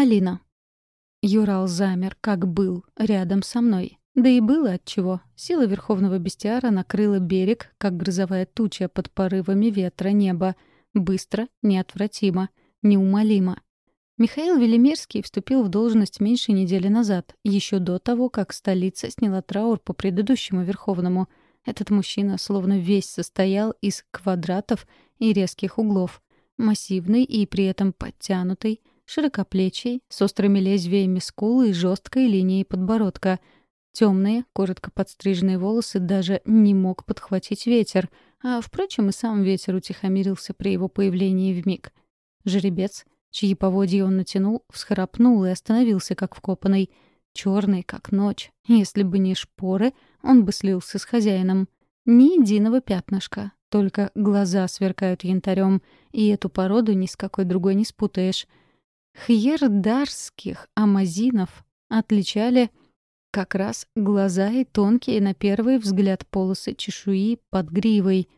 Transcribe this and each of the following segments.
Алина. Юрал замер, как был, рядом со мной. Да и было отчего. Сила Верховного Бестиара накрыла берег, как грозовая туча под порывами ветра неба. Быстро, неотвратимо, неумолимо. Михаил Велимирский вступил в должность меньше недели назад, еще до того, как столица сняла траур по предыдущему Верховному. Этот мужчина словно весь состоял из квадратов и резких углов. Массивный и при этом подтянутый, широкоплечий, с острыми лезвиями скулы и жесткой линией подбородка. Темные, коротко подстриженные волосы даже не мог подхватить ветер, а, впрочем, и сам ветер утихомирился при его появлении в миг. Жеребец, чьи поводья он натянул, всхрапнул и остановился, как вкопанный. Черный, как ночь. Если бы не шпоры, он бы слился с хозяином. Ни единого пятнышка, только глаза сверкают янтарем, и эту породу ни с какой другой не спутаешь — Хьердарских амазинов отличали как раз глаза и тонкие на первый взгляд полосы чешуи под гривой.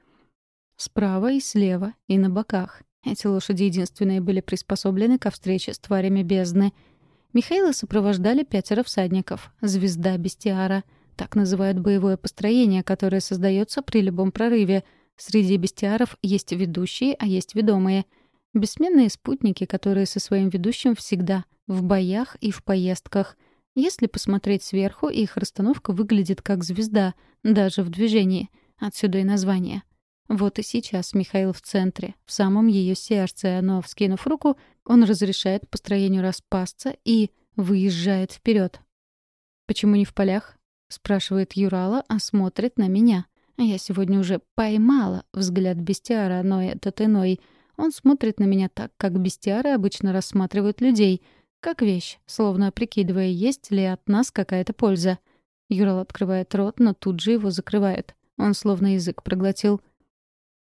Справа и слева, и на боках. Эти лошади единственные были приспособлены ко встрече с тварями бездны. Михаила сопровождали пятеро всадников. «Звезда бестиара». Так называют боевое построение, которое создается при любом прорыве. Среди бестиаров есть ведущие, а есть ведомые — Бессменные спутники, которые со своим ведущим всегда в боях и в поездках. Если посмотреть сверху, их расстановка выглядит как звезда, даже в движении. Отсюда и название. Вот и сейчас Михаил в центре, в самом ее сердце, но, вскинув руку, он разрешает построению распасться и выезжает вперед. «Почему не в полях?» — спрашивает Юрала, а смотрит на меня. Я сегодня уже поймала взгляд бестиара, но этот иной — он смотрит на меня так, как бестиары обычно рассматривают людей, как вещь, словно прикидывая, есть ли от нас какая-то польза. Юрал открывает рот, но тут же его закрывает. Он словно язык проглотил.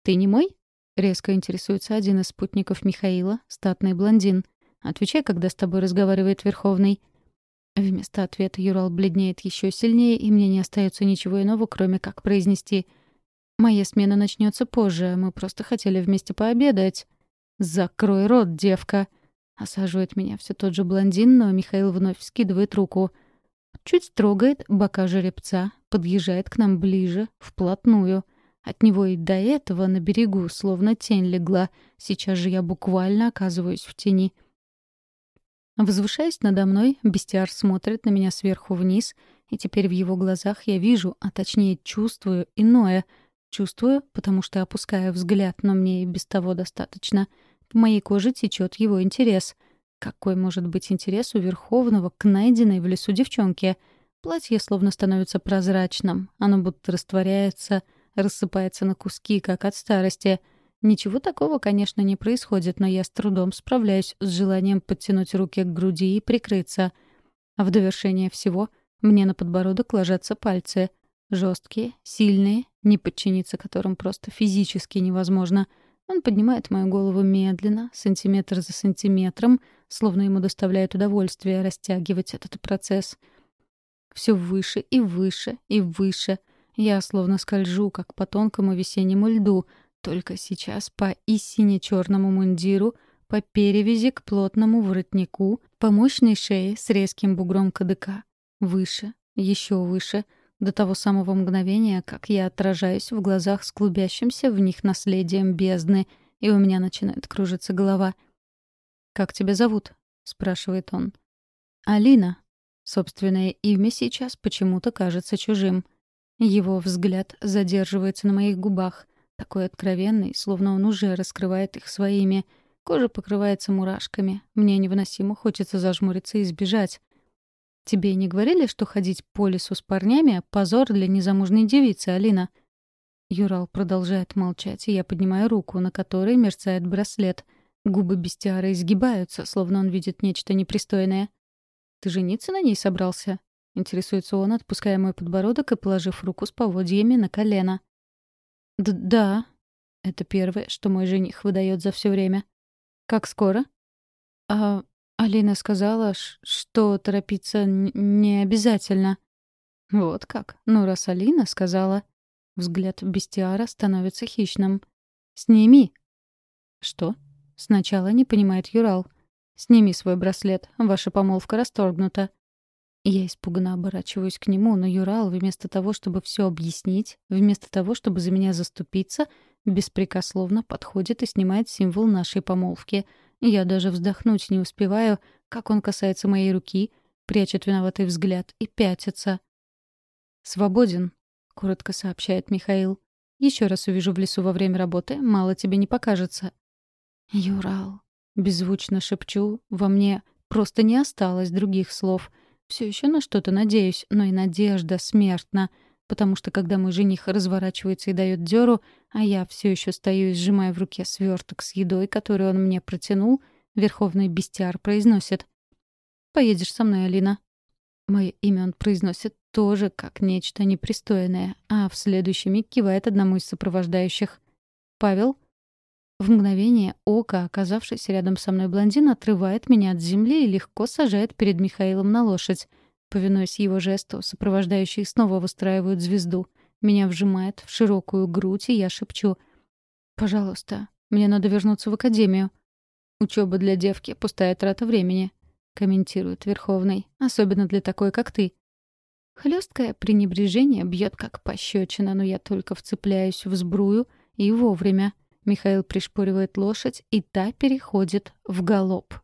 «Ты не мой?» — резко интересуется один из спутников Михаила, статный блондин. «Отвечай, когда с тобой разговаривает Верховный». Вместо ответа Юрал бледнеет еще сильнее, и мне не остается ничего иного, кроме как произнести — Моя смена начнется позже, мы просто хотели вместе пообедать. Закрой рот, девка. Осаживает меня все тот же блондин, но Михаил вновь скидывает руку. Чуть трогает бока жеребца, подъезжает к нам ближе, вплотную. От него и до этого на берегу словно тень легла. Сейчас же я буквально оказываюсь в тени. Возвышаясь надо мной, бестиар смотрит на меня сверху вниз, и теперь в его глазах я вижу, а точнее чувствую, иное — Чувствую, потому что опускаю взгляд, но мне и без того достаточно. По моей коже течет его интерес. Какой может быть интерес у Верховного к найденной в лесу девчонке? Платье словно становится прозрачным. Оно будто растворяется, рассыпается на куски, как от старости. Ничего такого, конечно, не происходит, но я с трудом справляюсь с желанием подтянуть руки к груди и прикрыться. А в довершение всего мне на подбородок ложатся пальцы. Жесткие, сильные, не подчиниться которым просто физически невозможно. Он поднимает мою голову медленно, сантиметр за сантиметром, словно ему доставляет удовольствие растягивать этот процесс. Все выше и выше и выше. Я словно скольжу, как по тонкому весеннему льду, только сейчас по истине черному мундиру, по перевязи к плотному воротнику, по мощной шее с резким бугром кадыка. Выше, еще выше — до того самого мгновения, как я отражаюсь в глазах с клубящимся в них наследием бездны, и у меня начинает кружиться голова. «Как тебя зовут?» — спрашивает он. «Алина». Собственное имя сейчас почему-то кажется чужим. Его взгляд задерживается на моих губах, такой откровенный, словно он уже раскрывает их своими. Кожа покрывается мурашками. Мне невыносимо хочется зажмуриться и сбежать. Тебе не говорили, что ходить по лесу с парнями — позор для незамужней девицы, Алина?» Юрал продолжает молчать, и я поднимаю руку, на которой мерцает браслет. Губы бестиара изгибаются, словно он видит нечто непристойное. «Ты жениться на ней собрался?» — интересуется он, отпуская мой подбородок и положив руку с поводьями на колено. Д «Да». Это первое, что мой жених выдает за все время. «Как скоро?» «А Алина сказала, что торопиться не обязательно. Вот как. Ну, раз Алина сказала... Взгляд бестиара становится хищным. «Сними!» «Что?» Сначала не понимает Юрал. «Сними свой браслет. Ваша помолвка расторгнута». Я испуганно оборачиваюсь к нему, но Юрал, вместо того, чтобы все объяснить, вместо того, чтобы за меня заступиться, беспрекословно подходит и снимает символ нашей помолвки. Я даже вздохнуть не успеваю, как он касается моей руки, прячет виноватый взгляд и пятится. «Свободен», — коротко сообщает Михаил. Еще раз увижу в лесу во время работы, мало тебе не покажется». «Юрал», — беззвучно шепчу, во мне просто не осталось других слов. Все еще на что-то надеюсь, но и надежда смертна, потому что когда мой жених разворачивается и дает дёру, а я все еще стою и сжимая в руке сверток с едой, которую он мне протянул, верховный бестиар произносит. «Поедешь со мной, Алина». Мое имя он произносит тоже как нечто непристойное, а в следующий миг кивает одному из сопровождающих. «Павел?» В мгновение ока, оказавшийся рядом со мной блондин, отрывает меня от земли и легко сажает перед Михаилом на лошадь. Повинуясь его жесту, сопровождающие снова выстраивают звезду. Меня вжимает в широкую грудь, и я шепчу. «Пожалуйста, мне надо вернуться в академию». «Учеба для девки — пустая трата времени», — комментирует Верховный. «Особенно для такой, как ты. Хлесткое пренебрежение бьет как пощечина, но я только вцепляюсь в сбрую и вовремя. Михаил пришпоривает лошадь, и та переходит в галоп.